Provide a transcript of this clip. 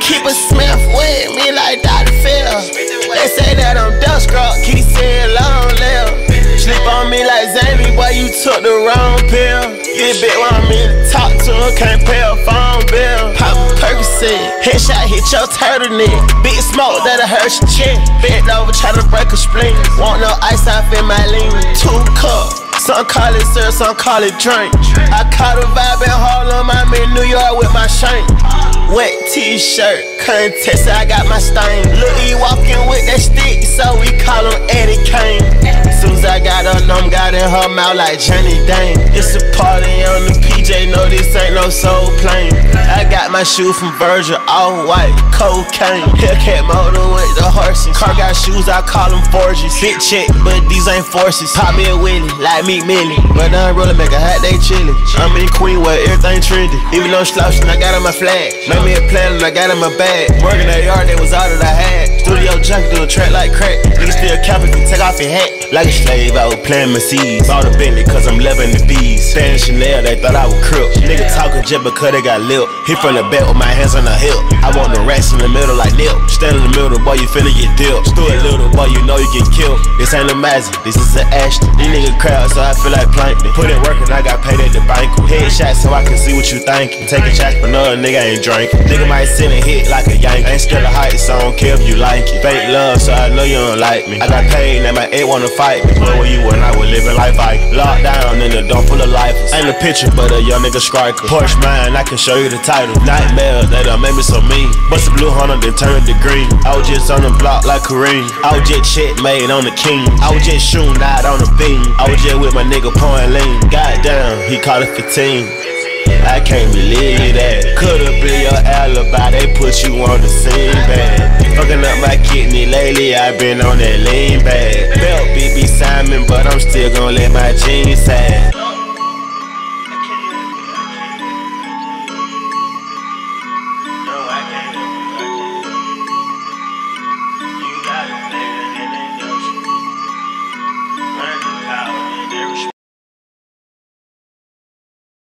keep a Smith with me like Dr. Phil. They say that I'm dust girl, keep saying long live. Sleep on me like Zany, boy, you took the wrong pill. This bitch want me to talk to her, can't pay a phone bill. Pop Percocet, headshot hit your turtleneck. Big smoke that I hurt your chin. Bent over, try to break a spleen. Want no ice off in my lean. Two cup. Some call it sir, some call it drink. I caught a vibe in t-shirt, contest, I got my stain. Look, he walking with that stick, so we call him Eddie Kane. Soon as I got her numb, got in her mouth like Johnny Dang. It's a party on the PJ, no, no soul plane. I got my shoe from Virgil, all white, cocaine. Hellcat motor with the horses. Car got shoes, I call them forges. Fit check, but these ain't forces. Pop me a Willie, like Meek Millie. But I roll make a hot day chillin'. I'm in Queen where everything trendy. Even though slouching, I got on my flag. Made me a plan and I got in my bag. Working that yard, that was all that I had. Studio junk, do a track like crack. Nigga still capping, take off your hat. Like a slave, I was playing my seeds. Bought a Bentley cause I'm loving the bees. Staying Chanel, they thought I was crip. Nigga talking just because they got lip. Hit from the back with my hands on the hip. I want the rats in the middle like nip. Stand in the middle, boy, you finna get dipped. Stood a little, boy, you know you get killed. This ain't a magic, this is an Ashton. These niggas crowd, so I feel like plankton. Put in work and I got paid at the bank. Headshot so I can see what you thinking. Taking shots, but no nigga ain't drinking. Nigga might sit and hit like a yank. Ain't scared of heights, I don't care if you like it. Fake love, so I know you don't like me. I got paid, now my eight wanna fight me. Where were you when I was living life like Locked down in the dump full of life. Ain't a picture, but a young nigga striker. Porsche mine, I can show you the title. Nightmares that done made me so mean. Bust a blue hunter, then turn to green. I was just on the block like Kareem. I was just checkmate on the king. I was just shooting out on the beam. I was just with my nigga pouring lean. Goddamn, he caught it 15. I can't believe that. Could've been your alibi, they put you on the scene, bag. My kidney lately, i been on that lean bag. Belt BB Simon, but I'm still gonna let my jeans sag.